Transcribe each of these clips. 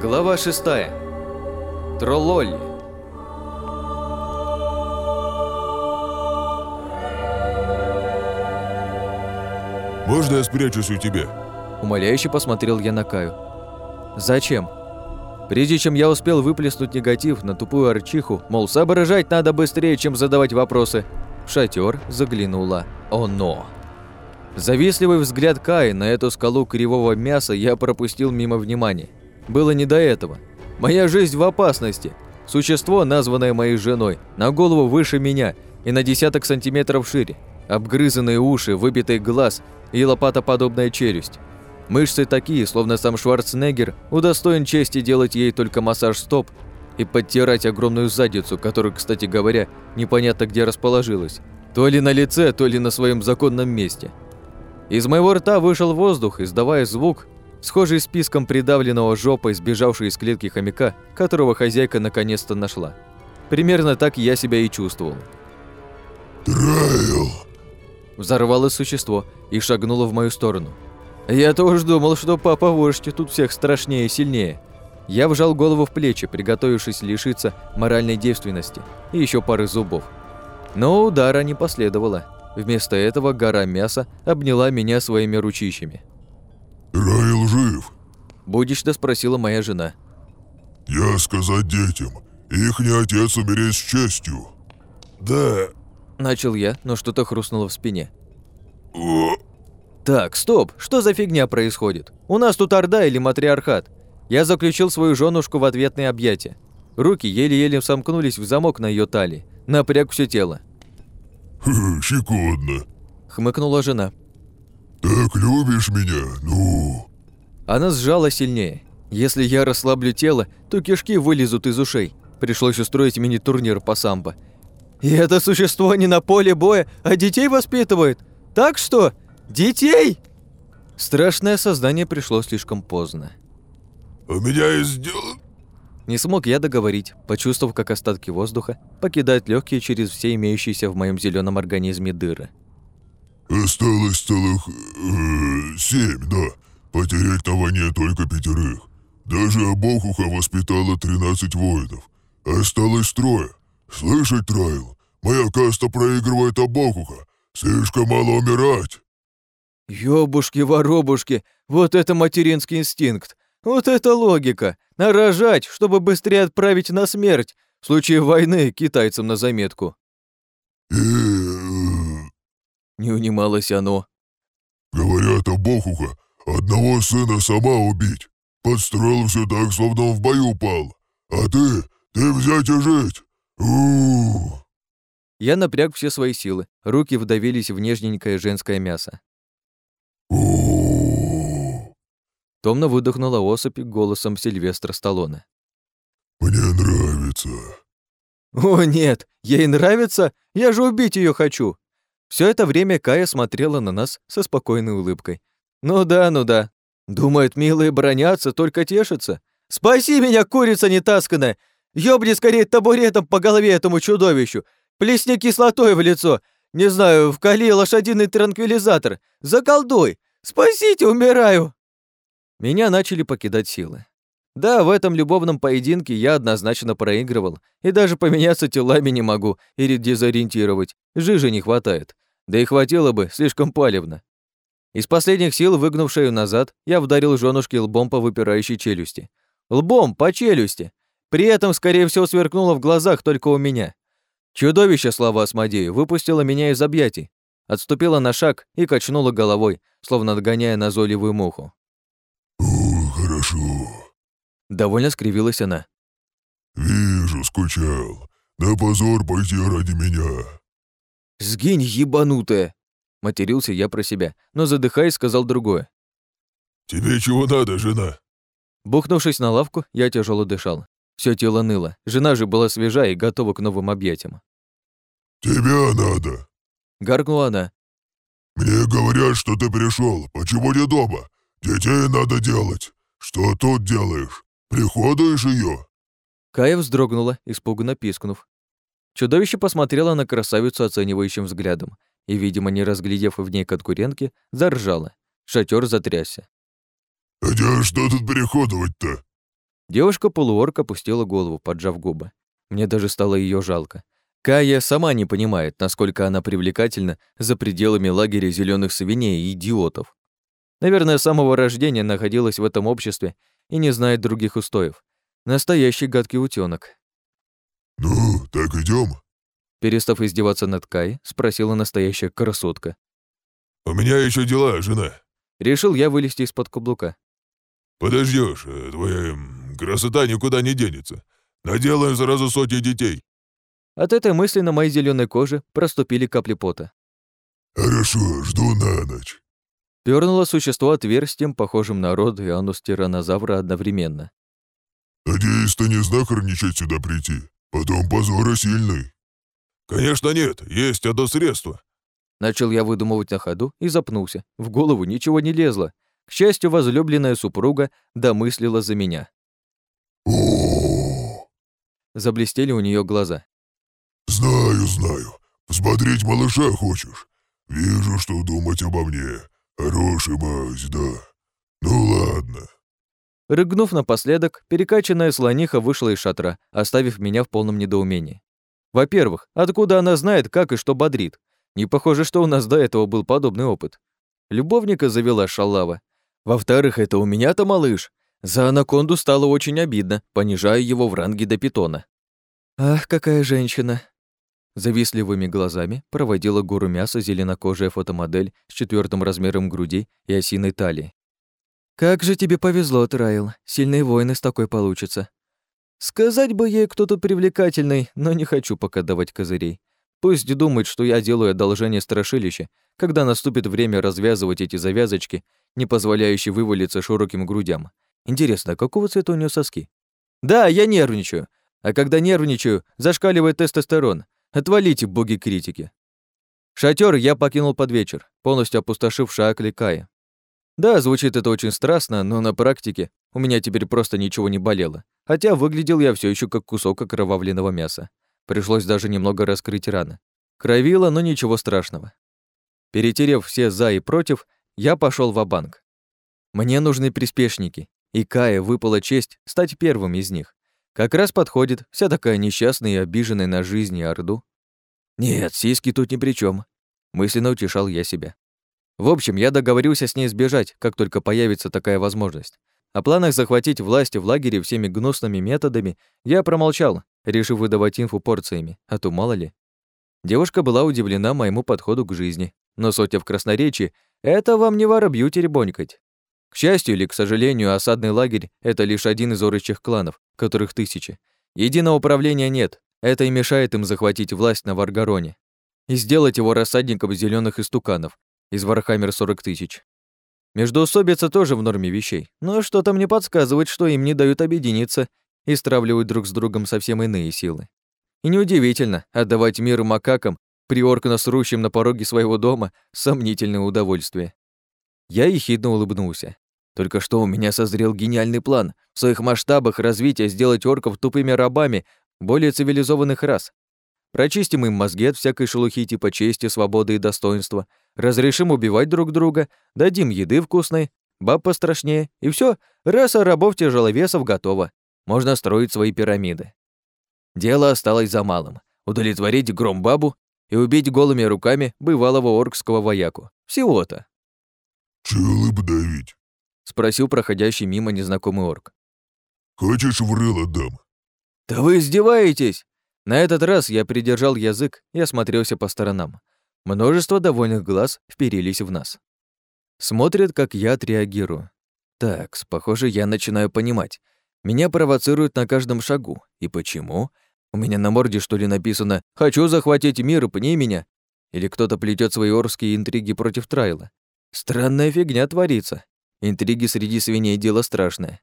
Глава 6. Троллолли. Можно я спрячусь у тебя? Умоляюще посмотрел я на Каю. Зачем? Прежде чем я успел выплеснуть негатив на тупую арчиху, мол, соображать надо быстрее, чем задавать вопросы, в шатер заглянула оно. Завистливый взгляд Каи на эту скалу кривого мяса я пропустил мимо внимания. Было не до этого. Моя жизнь в опасности. Существо, названное моей женой, на голову выше меня и на десяток сантиметров шире. Обгрызанные уши, выбитый глаз и лопатоподобная челюсть. Мышцы такие, словно сам Шварценеггер удостоен чести делать ей только массаж стоп и подтирать огромную задницу, которую, кстати говоря, непонятно где расположилась. То ли на лице, то ли на своем законном месте. Из моего рта вышел воздух, издавая звук, схожий с писком придавленного жопой, сбежавшей из клетки хомяка, которого хозяйка наконец-то нашла. Примерно так я себя и чувствовал. Трайл! Взорвалось существо и шагнуло в мою сторону. Я-то уж думал, что папа вождь тут всех страшнее и сильнее. Я вжал голову в плечи, приготовившись лишиться моральной девственности и еще пары зубов. Но удара не последовало. Вместо этого гора мяса обняла меня своими ручищами. Райл жив. Будично спросила моя жена. Я сказать детям, ихний отец умереть с честью. Да. Начал я, но что-то хрустнуло в спине. О, Так, стоп, что за фигня происходит? У нас тут орда или матриархат? Я заключил свою женушку в ответные объятия. Руки еле-еле сомкнулись в замок на ее талии. Напряг все тело. хе, щекотно. Хмыкнула жена. Так любишь меня? Ну. Она сжала сильнее. Если я расслаблю тело, то кишки вылезут из ушей. Пришлось устроить мини-турнир по самбо. И это существо не на поле боя, а детей воспитывает. Так что? Детей? Страшное создание пришло слишком поздно. У меня есть дело. Не смог я договорить, почувствовав, как остатки воздуха покидают легкие через все имеющиеся в моем зеленом организме дыры. Осталось целых... э, семь, да. Потерять на войне только пятерых. Даже Обохуха воспитала 13 воинов. Осталось трое. Слышать, Трайл? Моя каста проигрывает Обохуха. Слишком мало умирать. Ёбушки-воробушки, вот это материнский инстинкт, вот это логика. Нарожать, чтобы быстрее отправить на смерть, в случае войны китайцам на заметку. И... Не унималось оно. Говорят, Обохуха одного сына сама убить. Подстроил все так, словно он в бою упал. А ты, ты взять и жить. у Я напряг все свои силы, руки вдавились в нежненькое женское мясо. у Томно выдохнула особь голосом Сильвестра Сталлоне. Мне нравится. «О, нет, ей нравится? Я же убить ее хочу!» Все это время Кая смотрела на нас со спокойной улыбкой. «Ну да, ну да. Думает, милые бронятся, только тешатся. Спаси меня, курица нетасканная! Ёбни скорее табуретом по голове этому чудовищу! Плесни кислотой в лицо! Не знаю, вкали лошадиный транквилизатор! Заколдуй! Спасите, умираю!» Меня начали покидать силы. Да, в этом любовном поединке я однозначно проигрывал, и даже поменяться телами не могу или дезориентировать, жижи не хватает. Да и хватило бы, слишком палевно. Из последних сил, выгнув шею назад, я вдарил женушке лбом по выпирающей челюсти. Лбом по челюсти! При этом, скорее всего, сверкнуло в глазах только у меня. Чудовище, слава Асмодею, выпустило меня из объятий, отступила на шаг и качнула головой, словно отгоняя назойливую муху. Довольно скривилась она. Вижу, скучал. На позор пойти ради меня. «Сгинь, ебанутая!» Матерился я про себя, но задыхаясь, сказал другое. Тебе чего надо, жена? Бухнувшись на лавку, я тяжело дышал. Все тело ныло. Жена же была свежа и готова к новым объятиям. Тебя надо. Гаркнула она. Мне говорят, что ты пришел. Почему не дома? Детей надо делать. Что тут делаешь? Приходуешь ее? Кая вздрогнула, испуганно пискнув. Чудовище посмотрело на красавицу оценивающим взглядом и, видимо, не разглядев в ней конкурентки, заржало. Шатер затрясся. Хотя что тут переходовать-то? Девушка-полуорк опустила голову, поджав губы. Мне даже стало ее жалко. Кая сама не понимает, насколько она привлекательна за пределами лагеря зеленых свиней и идиотов. Наверное, с самого рождения находилась в этом обществе и не знает других устоев. Настоящий гадкий утёнок. «Ну, так идем. Перестав издеваться над Кай, спросила настоящая красотка. «У меня еще дела, жена». Решил я вылезти из-под каблука. Подождешь, э, твоя красота никуда не денется. Наделаем сразу сотни детей». От этой мысли на моей зеленой коже проступили капли пота. «Хорошо, жду на ночь». Пёрнуло существо отверстием, похожим на рот и анус тиранозавра одновременно. «Надеюсь, ты не знахарничать сюда прийти. Потом позора сильный». «Конечно нет, есть одно средство». Начал я выдумывать на ходу и запнулся. В голову ничего не лезло. К счастью, возлюбленная супруга домыслила за меня. О, Заблестели у нее глаза. знаю, знаю. Взбодрить малыша хочешь? Вижу, что думать обо мне. Хороший мазь, да. Ну ладно. Рыгнув напоследок, перекачанная слониха вышла из шатра, оставив меня в полном недоумении. Во-первых, откуда она знает, как и что бодрит? Не похоже, что у нас до этого был подобный опыт. Любовника завела шалава. Во-вторых, это у меня-то малыш. За анаконду стало очень обидно, понижая его в ранге до питона. Ах, какая женщина! Завистливыми глазами проводила гору мяса зеленокожая фотомодель с четвертым размером груди и осиной талии. «Как же тебе повезло, Трайл. Сильные воины с такой получится». Сказать бы ей кто тут привлекательный, но не хочу пока давать козырей. Пусть думает, что я делаю одолжение страшилища, когда наступит время развязывать эти завязочки, не позволяющие вывалиться широким грудям. Интересно, какого цвета у нее соски? Да, я нервничаю. А когда нервничаю, зашкаливает тестостерон. Отвалите, боги-критики. Шатер я покинул под вечер, полностью опустошив Шаакли Кая. Да, звучит это очень страстно, но на практике у меня теперь просто ничего не болело. Хотя выглядел я все еще как кусок окровавленного мяса. Пришлось даже немного раскрыть раны. Кровило, но ничего страшного. Перетерев все «за» и «против», я пошел в банк Мне нужны приспешники, и Кае выпала честь стать первым из них. Как раз подходит, вся такая несчастная и обиженная на жизнь и Орду. Нет, сиськи тут ни при чем. мысленно утешал я себя. В общем, я договорился с ней сбежать, как только появится такая возможность. О планах захватить власть в лагере всеми гнусными методами я промолчал, решив выдавать инфу порциями, а то мало ли. Девушка была удивлена моему подходу к жизни, но сотя в красноречии — это вам не воробью теребонькать. К счастью или к сожалению, осадный лагерь — это лишь один из орочих кланов, которых тысячи. Единого управления нет, это и мешает им захватить власть на Варгароне и сделать его рассадником зеленых истуканов из Warhammer 40 тысяч. Междоусобица тоже в норме вещей, но что-то мне подсказывает, что им не дают объединиться и стравливают друг с другом совсем иные силы. И неудивительно, отдавать мир макакам, приоркно срущим на пороге своего дома, сомнительное удовольствие. Я ехидно улыбнулся. Только что у меня созрел гениальный план в своих масштабах развития сделать орков тупыми рабами более цивилизованных рас. Прочистим им мозги от всякой шелухи типа чести, свободы и достоинства, разрешим убивать друг друга, дадим еды вкусной, баб пострашнее, и все, раса рабов-тяжеловесов готова. Можно строить свои пирамиды. Дело осталось за малым — удовлетворить громбабу и убить голыми руками бывалого оркского вояку. Всего-то. «Челы давить?» Спросил проходящий мимо незнакомый орк. «Хочешь в рыло дам?» «Да вы издеваетесь!» На этот раз я придержал язык и осмотрелся по сторонам. Множество довольных глаз вперились в нас. Смотрят, как я отреагирую. Так, похоже, я начинаю понимать. Меня провоцируют на каждом шагу. И почему? У меня на морде, что ли, написано «Хочу захватить мир, пни меня». Или кто-то плетет свои орские интриги против Трайла. Странная фигня творится. Интриги среди свиней — дело страшное.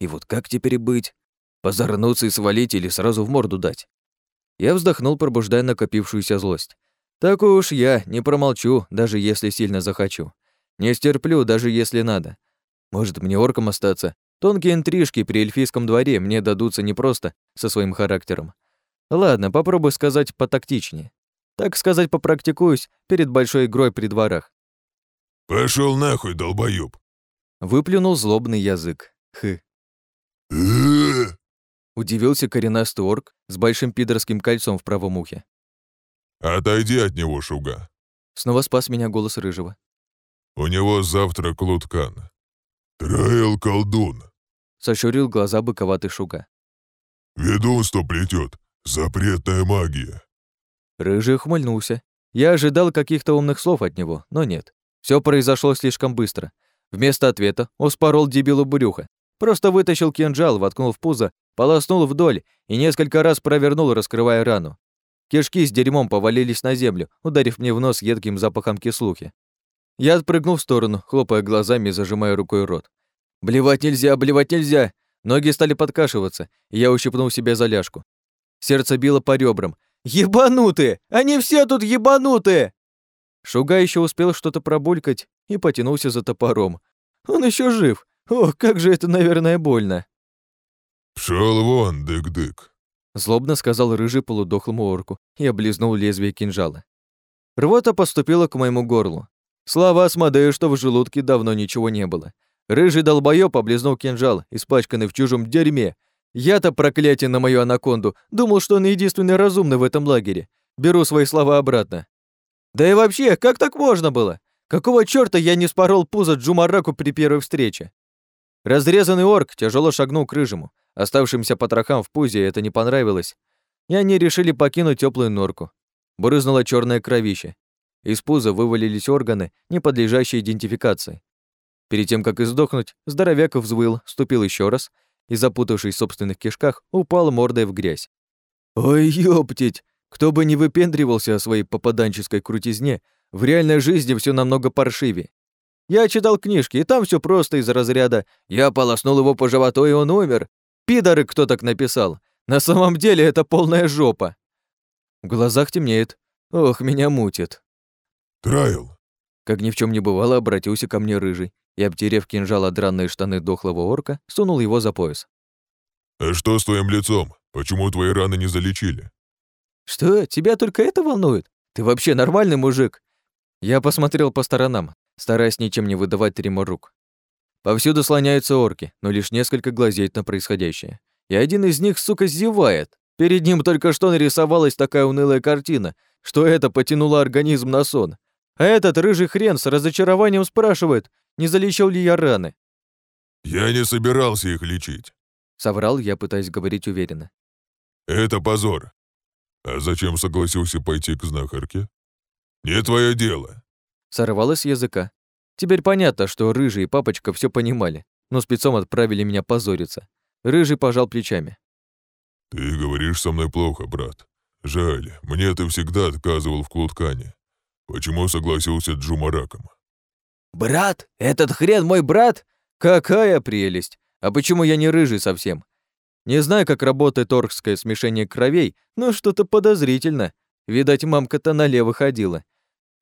И вот как теперь быть? Позорнуться и свалить или сразу в морду дать? Я вздохнул, пробуждая накопившуюся злость. Так уж я не промолчу, даже если сильно захочу. Не стерплю, даже если надо. Может, мне орком остаться? Тонкие интрижки при эльфийском дворе мне дадутся не просто со своим характером. Ладно, попробую сказать потактичнее. Так сказать, попрактикуюсь перед большой игрой при дворах. Пошел нахуй, долбоёб. Выплюнул злобный язык. Хы. э Удивился коренастый орк с большим пидорским кольцом в правом ухе. Отойди от него, Шуга. Снова спас меня голос рыжего. У него завтра Клуткан. Трайл колдун. Сощурил глаза быковатый Шуга. Ведунство плетет. Запретная магия. Рыжий ухмыльнулся. Я ожидал каких-то умных слов от него, но нет. Все произошло слишком быстро. Вместо ответа он спорол дебилу брюха. Просто вытащил кинжал, воткнул в пузо, полоснул вдоль и несколько раз провернул, раскрывая рану. Кишки с дерьмом повалились на землю, ударив мне в нос едким запахом кислухи. Я отпрыгнул в сторону, хлопая глазами и зажимая рукой рот. Блевать нельзя, блевать нельзя! Ноги стали подкашиваться, и я ущипнул себя за ляжку. Сердце било по ребрам. «Ебанутые! Они все тут ебанутые!» Шуга еще успел что-то пробулькать и потянулся за топором. Он еще жив. Ох, как же это, наверное, больно. «Пшёл вон, дык-дык», — злобно сказал рыжий полудохлому орку и облизнул лезвие кинжала. Рвота поступила к моему горлу. Слава Асмодею, что в желудке давно ничего не было. Рыжий долбоёб облизнул кинжал, испачканный в чужом дерьме. Я-то, проклятие на мою анаконду, думал, что он единственный разумный в этом лагере. Беру свои слова обратно. Да и вообще, как так можно было? Какого чёрта я не спорол пузо Джумараку при первой встрече? Разрезанный орк тяжело шагнул к рыжему. Оставшимся потрохам в пузе это не понравилось, и они решили покинуть теплую норку. Брызнуло черное кровище. Из пуза вывалились органы, не подлежащие идентификации. Перед тем, как издохнуть, здоровяк взвыл, ступил еще раз и, запутавшись в собственных кишках, упал мордой в грязь. «Ой, ёптить! Кто бы не выпендривался о своей попаданческой крутизне, в реальной жизни все намного паршивее. Я читал книжки, и там все просто из разряда «я полоснул его по животу, и он умер», Пидоры кто так написал. На самом деле это полная жопа. В глазах темнеет. Ох, меня мутит. Трайл. Как ни в чем не бывало, обратился ко мне рыжий и, обтерев кинжал о дранные штаны дохлого орка, сунул его за пояс. «А что с твоим лицом? Почему твои раны не залечили?» «Что, тебя только это волнует? Ты вообще нормальный мужик?» Я посмотрел по сторонам, стараясь ничем не выдавать тремор рук. Повсюду слоняются орки, но лишь несколько глазеют на происходящее. И один из них, сука, зевает. Перед ним только что нарисовалась такая унылая картина, что это потянуло организм на сон. А этот рыжий хрен с разочарованием спрашивает, не залечил ли я раны. «Я не собирался их лечить», — соврал я, пытаясь говорить уверенно. «Это позор. А зачем согласился пойти к знахарке? Не твое дело». Сорвалось с языка. Теперь понятно, что Рыжий и Папочка все понимали, но спецом отправили меня позориться. Рыжий пожал плечами. «Ты говоришь со мной плохо, брат. Жаль, мне ты всегда отказывал в клуткане. Почему согласился Джумараком?» «Брат? Этот хрен мой брат? Какая прелесть! А почему я не рыжий совсем? Не знаю, как работает оркское смешение кровей, но что-то подозрительно. Видать, мамка-то налево ходила.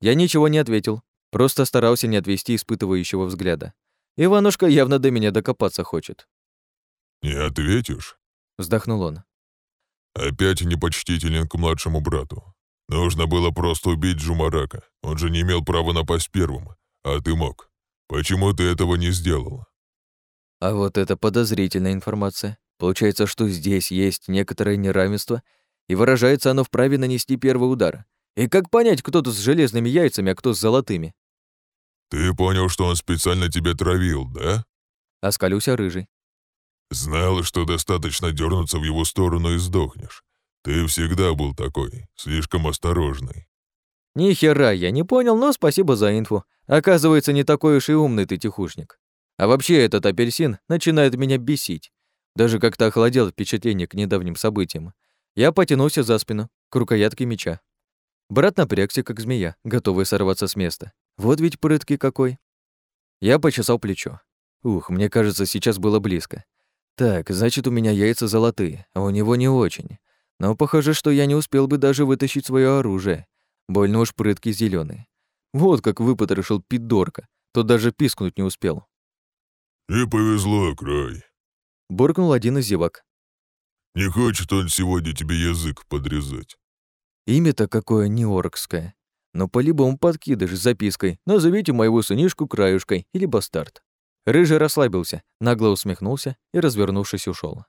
Я ничего не ответил, Просто старался не отвести испытывающего взгляда. Иванушка явно до меня докопаться хочет. «Не ответишь?» — вздохнул он. «Опять непочтителен к младшему брату. Нужно было просто убить Джумарака. Он же не имел права напасть первым, а ты мог. Почему ты этого не сделал?» А вот это подозрительная информация. Получается, что здесь есть некоторое неравенство, и выражается оно в праве нанести первый удар. И как понять, кто тут с железными яйцами, а кто с золотыми? «Ты понял, что он специально тебя травил, да?» Оскалюся рыжий. «Знал, что достаточно дернуться в его сторону и сдохнешь. Ты всегда был такой, слишком осторожный». Ни хера я не понял, но спасибо за инфу. Оказывается, не такой уж и умный ты тихушник. А вообще этот апельсин начинает меня бесить. Даже как-то охладел впечатление к недавним событиям. Я потянулся за спину, к рукоятке меча. Брат напрягся, как змея, готовый сорваться с места. Вот ведь прыткий какой. Я почесал плечо. Ух, мне кажется, сейчас было близко. Так, значит, у меня яйца золотые, а у него не очень. Но похоже, что я не успел бы даже вытащить свое оружие. Больно уж прыткий зеленый. Вот как выпотрошил пидорка. Тот даже пискнуть не успел. «Не повезло, край», — буркнул один из зевак. «Не хочет он сегодня тебе язык подрезать». Имя-то какое неоркское. Но по-любому подкидыш с запиской «Назовите моего сынишку Краюшкой» или «Бастард». Рыжий расслабился, нагло усмехнулся и, развернувшись, ушел.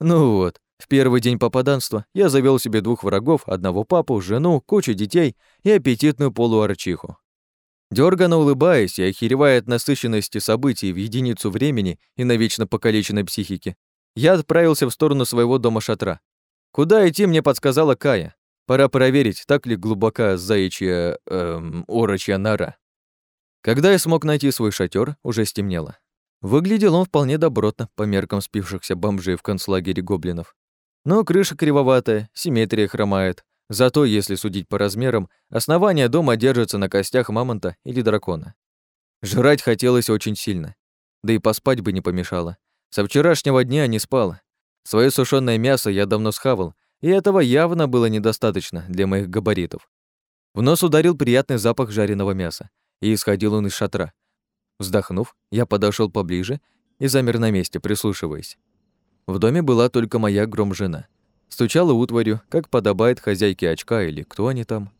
Ну вот, в первый день попаданства я завел себе двух врагов, одного папу, жену, кучу детей и аппетитную полуарчиху. Дёрганно улыбаясь и охеревая от насыщенности событий в единицу времени и навечно покалеченной психики, я отправился в сторону своего дома-шатра. Куда идти, мне подсказала Кая. Пора проверить, так ли глубока заячья, эм, орочья нора. Когда я смог найти свой шатер, уже стемнело. Выглядел он вполне добротно по меркам спившихся бомжей в концлагере гоблинов. Но крыша кривоватая, симметрия хромает. Зато, если судить по размерам, основание дома держится на костях мамонта или дракона. Жрать хотелось очень сильно. Да и поспать бы не помешало. Со вчерашнего дня не спал. Своё сушёное мясо я давно схавал, и этого явно было недостаточно для моих габаритов. В нос ударил приятный запах жареного мяса, и исходил он из шатра. Вздохнув, я подошел поближе и замер на месте, прислушиваясь. В доме была только моя гром-жена. Стучала утварью, как подобает хозяйке очка или кто они там.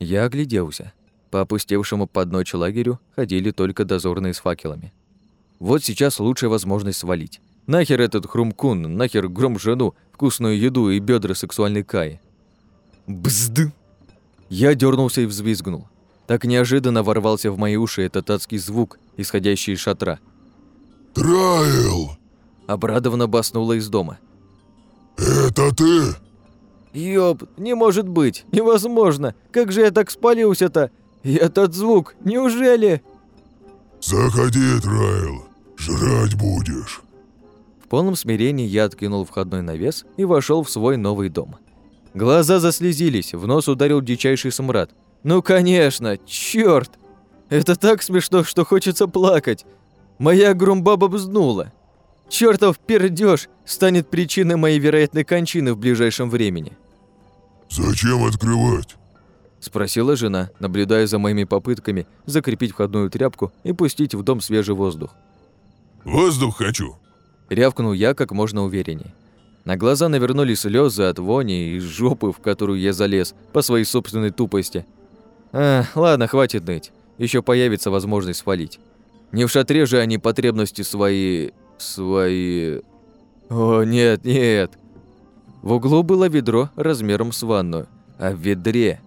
Я огляделся. По опустевшему под ночь лагерю ходили только дозорные с факелами. Вот сейчас лучшая возможность свалить. Нахер этот хрумкун, нахер гром-жену, вкусную еду и бедра сексуальной Каи. Бзд! Я дернулся и взвизгнул. Так неожиданно ворвался в мои уши этот адский звук, исходящий из шатра. «Трайл!» Обрадованно баснула из дома. «Это ты?» «Ёб, не может быть, невозможно! Как же я так спалился-то? И этот звук, неужели?» «Заходи, Трайл, жрать будешь!» В полном смирении я откинул входной навес и вошел в свой новый дом. Глаза заслезились, в нос ударил дичайший смрад. Ну, конечно, чёрт! Это так смешно, что хочется плакать. Моя громбаба бзнула. Чёртов пердёж станет причиной моей вероятной кончины в ближайшем времени. «Зачем открывать?» Спросила жена, наблюдая за моими попытками закрепить входную тряпку и пустить в дом свежий воздух. «Воздух хочу!» Рявкнул я как можно увереннее. На глаза навернулись слезы от вони и жопы, в которую я залез по своей собственной тупости. А, ладно, хватит ныть. Еще появится возможность свалить. Не в шатре же они потребности свои... свои... О, нет, нет. В углу было ведро размером с ванную, а в ведре...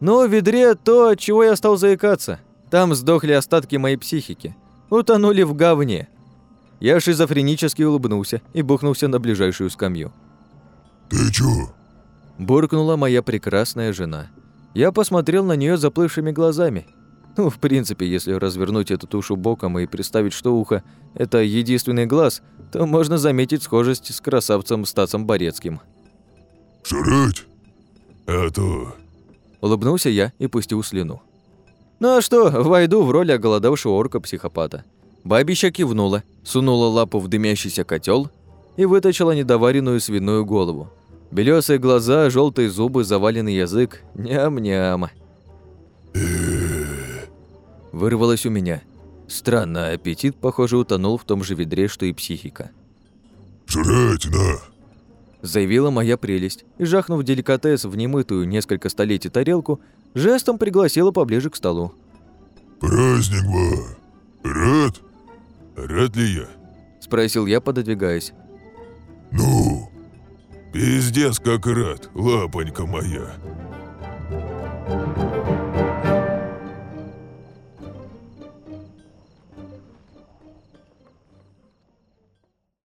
Ну, в ведре то, от чего я стал заикаться. Там сдохли остатки моей психики. Утонули в говне. Я шизофренически улыбнулся и бухнулся на ближайшую скамью. «Ты чё?» Буркнула моя прекрасная жена. Я посмотрел на нее заплывшими глазами. Ну, в принципе, если развернуть эту тушу боком и представить, что ухо – это единственный глаз, то можно заметить схожесть с красавцем Стасом Борецким. «Жрать? А то...» Улыбнулся я и пустил слюну. Ну а что, войду в роль оголодавшего орка-психопата. Бабища кивнула, сунула лапу в дымящийся котел и вытащила недоваренную свиную голову. Белёсые глаза, желтые зубы, заваленный язык. Ням-ням. Вырвалось у меня. Странно, аппетит, похоже, утонул в том же ведре, что и психика. «Жрать, на!» Заявила моя прелесть и, жахнув деликатес в немытую несколько столетий тарелку, жестом пригласила поближе к столу. «Праздник, ба! Рад?» «Рад ли я?» Спросил я, пододвигаясь. «Ну?» «Пиздец, как рад, лапонька моя!»